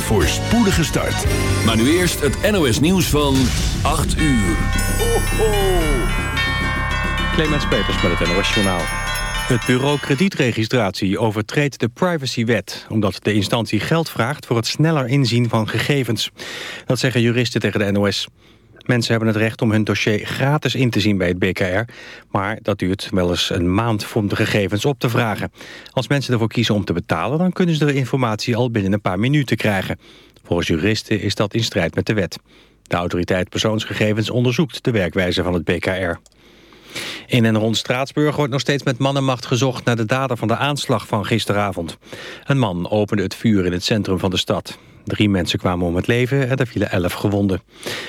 een voorspoedige start. Maar nu eerst het NOS nieuws van 8 uur. Ho, ho. Clemens Peters met het NOS Journaal. Het bureau kredietregistratie overtreedt de privacywet... omdat de instantie geld vraagt voor het sneller inzien van gegevens. Dat zeggen juristen tegen de NOS. Mensen hebben het recht om hun dossier gratis in te zien bij het BKR... maar dat duurt wel eens een maand om de gegevens op te vragen. Als mensen ervoor kiezen om te betalen... dan kunnen ze de informatie al binnen een paar minuten krijgen. Volgens juristen is dat in strijd met de wet. De autoriteit persoonsgegevens onderzoekt de werkwijze van het BKR. In en rond Straatsburg wordt nog steeds met mannenmacht gezocht... naar de dader van de aanslag van gisteravond. Een man opende het vuur in het centrum van de stad. Drie mensen kwamen om het leven en er vielen elf gewonden.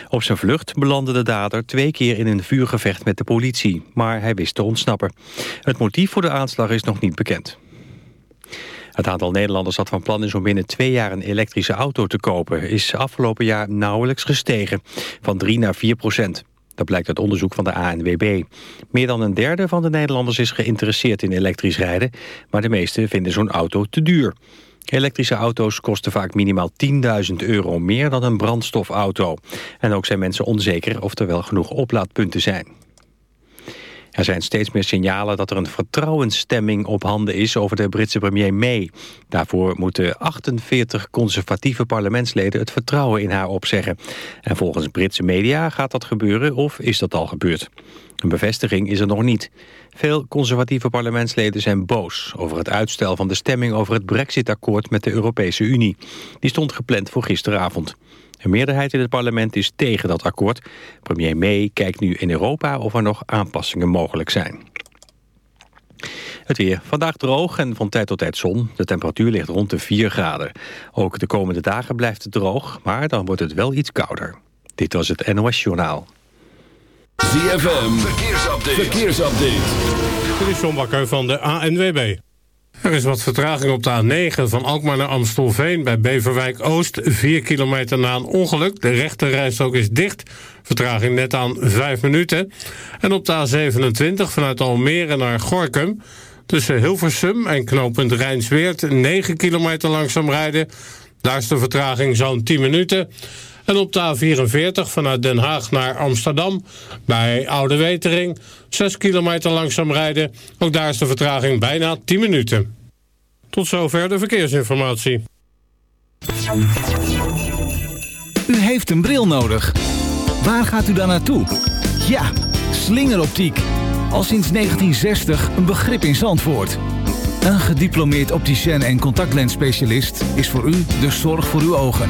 Op zijn vlucht belandde de dader twee keer in een vuurgevecht met de politie. Maar hij wist te ontsnappen. Het motief voor de aanslag is nog niet bekend. Het aantal Nederlanders dat van plan is om binnen twee jaar een elektrische auto te kopen... is afgelopen jaar nauwelijks gestegen, van 3 naar 4 procent. Dat blijkt uit onderzoek van de ANWB. Meer dan een derde van de Nederlanders is geïnteresseerd in elektrisch rijden... maar de meesten vinden zo'n auto te duur. Elektrische auto's kosten vaak minimaal 10.000 euro meer dan een brandstofauto. En ook zijn mensen onzeker of er wel genoeg oplaadpunten zijn. Er zijn steeds meer signalen dat er een vertrouwensstemming op handen is over de Britse premier May. Daarvoor moeten 48 conservatieve parlementsleden het vertrouwen in haar opzeggen. En volgens Britse media gaat dat gebeuren of is dat al gebeurd. Een bevestiging is er nog niet. Veel conservatieve parlementsleden zijn boos over het uitstel van de stemming over het brexit-akkoord met de Europese Unie. Die stond gepland voor gisteravond. Een meerderheid in het parlement is tegen dat akkoord. Premier May kijkt nu in Europa of er nog aanpassingen mogelijk zijn. Het weer. Vandaag droog en van tijd tot tijd zon. De temperatuur ligt rond de 4 graden. Ook de komende dagen blijft het droog, maar dan wordt het wel iets kouder. Dit was het NOS Journaal. ZFM, verkeersupdate. verkeersupdate. Dit is John Bakker van de ANWB. Er is wat vertraging op de A9 van Alkmaar naar Amstelveen... bij Beverwijk Oost, 4 kilometer na een ongeluk. De rechterrijstrook is dicht, vertraging net aan 5 minuten. En op de A27 vanuit Almere naar Gorkum... tussen Hilversum en knooppunt Rijnsweert... 9 kilometer langzaam rijden. Daar is de vertraging zo'n 10 minuten... En op de A44 vanuit Den Haag naar Amsterdam... bij Oude Wetering, 6 kilometer langzaam rijden. Ook daar is de vertraging bijna 10 minuten. Tot zover de verkeersinformatie. U heeft een bril nodig. Waar gaat u dan naartoe? Ja, slingeroptiek. Al sinds 1960 een begrip in Zandvoort. Een gediplomeerd opticien en contactlensspecialist is voor u de zorg voor uw ogen.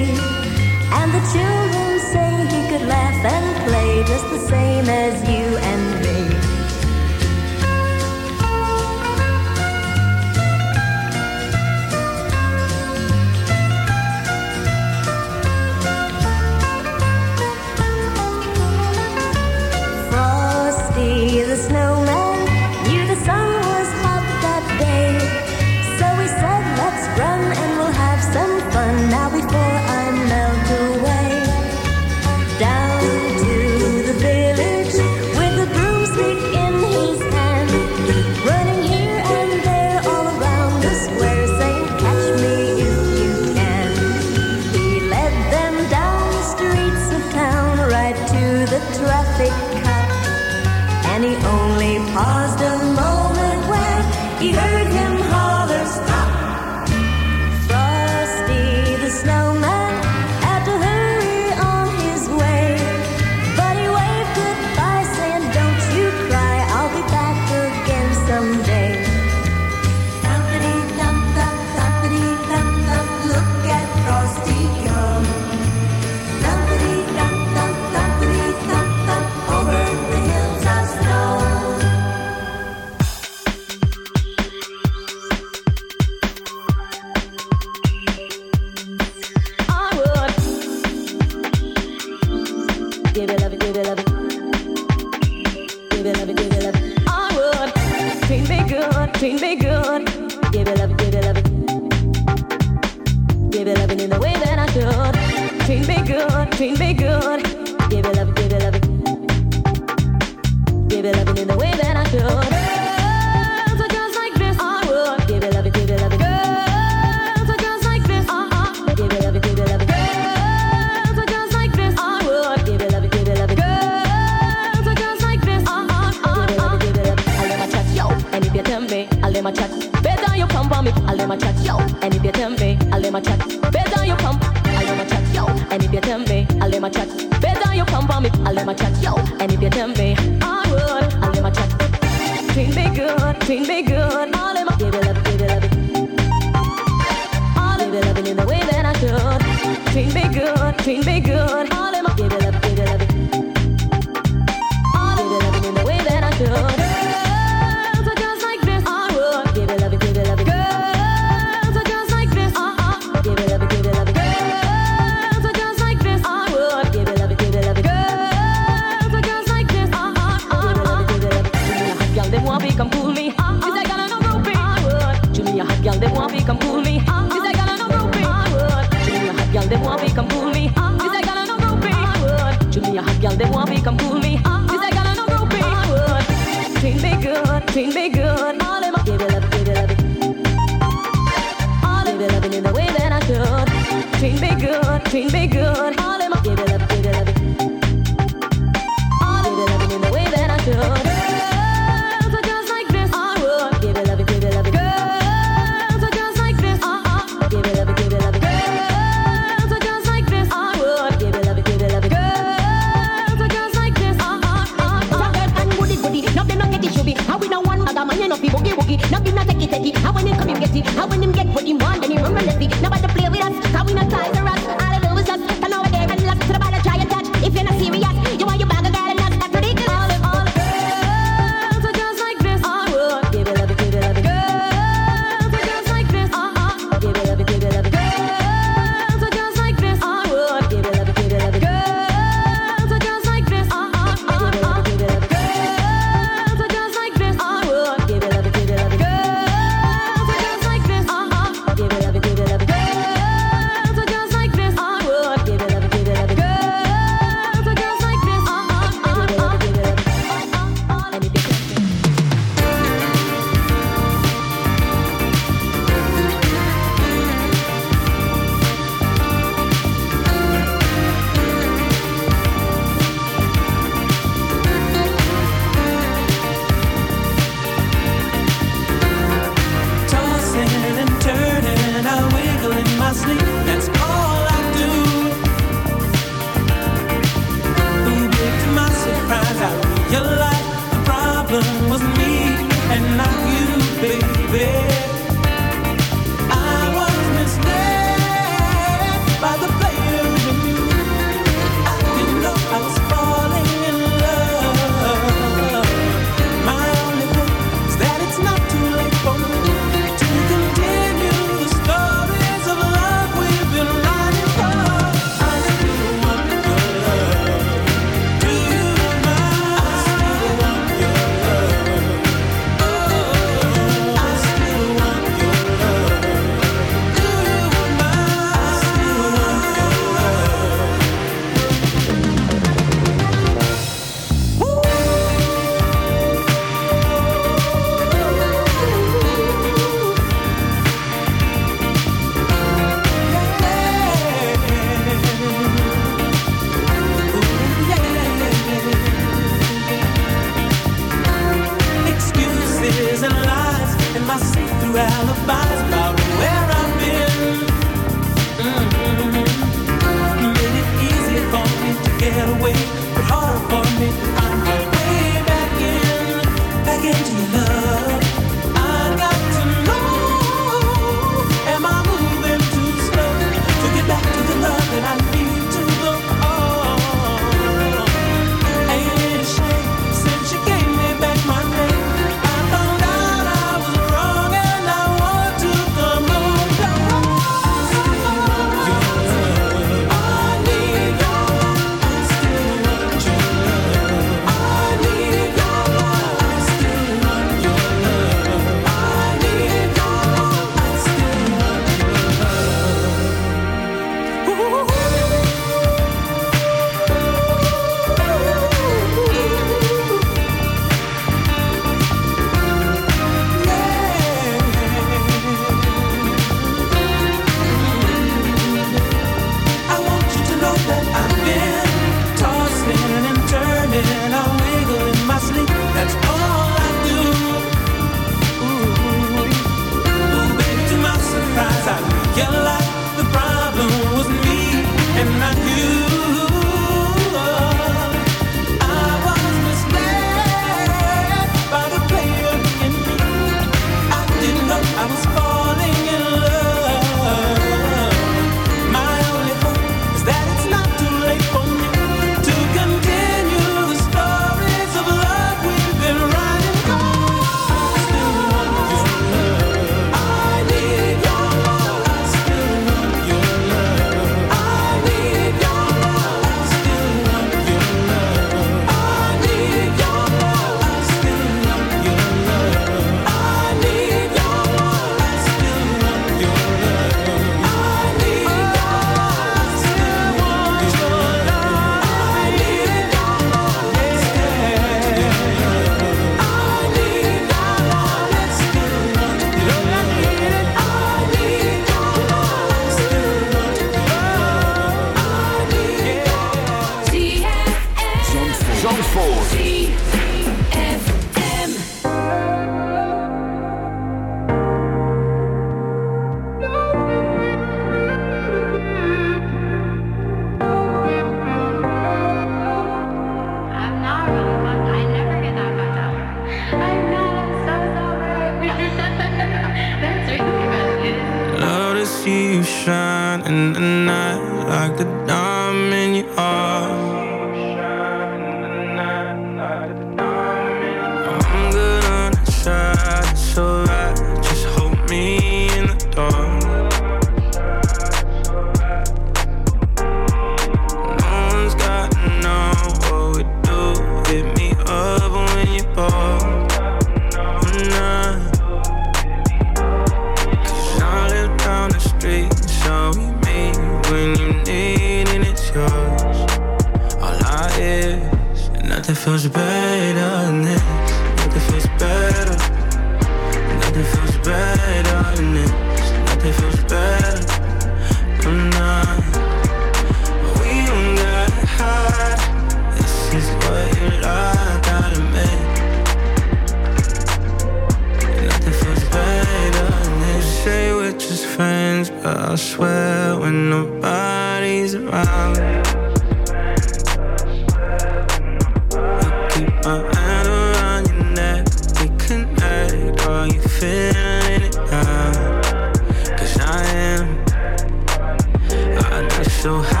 so high.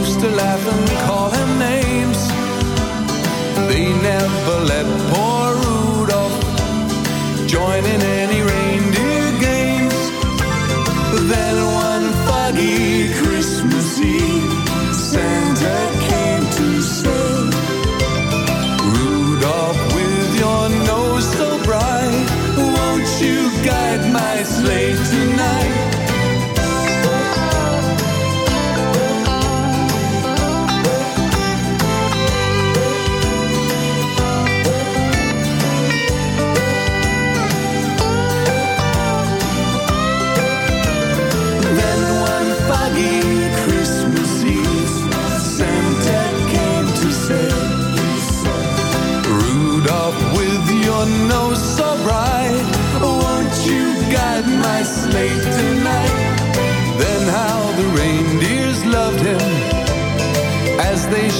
used to laugh and call him names. They never let poor Rudolph join in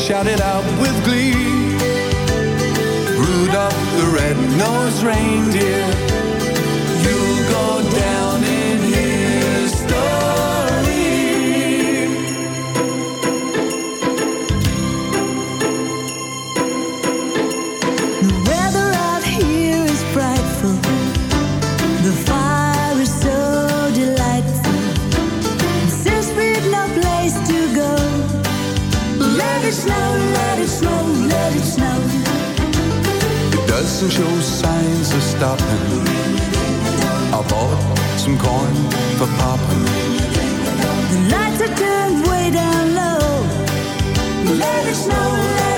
shouted out with glee. Rudolph the red-nosed reindeer and shows signs of stopping. I bought some corn for popping. The lights are turned way down low. Let it snow, let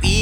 you.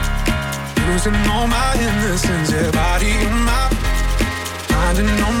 losing all my innocence. Yeah, body in my mind and on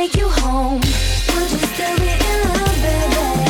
Take you home, you still be in love, baby?